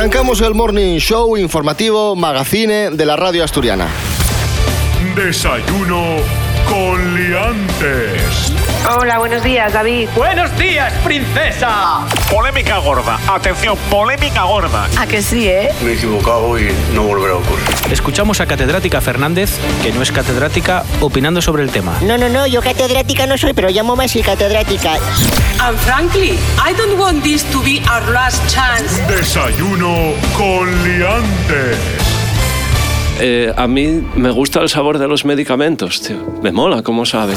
Arrancamos el Morning Show informativo magazine de la radio asturiana. Desayuno con liantes. Hola, buenos días, David. Buenos días, princesa. Polémica gorda. Atención, polémica gorda. ¿A que sí, eh? Me he equivocado y no volverá a ocurrir. Escuchamos a catedrática Fernández, que no es catedrática, opinando sobre el tema. No, no, no, yo catedrática no soy, pero llamo más y catedrática. And frankly, I don't want this to be our last chance. Desayuno con liantes. Eh, a mí me gusta el sabor de los medicamentos, tío. Me mola, cómo saben.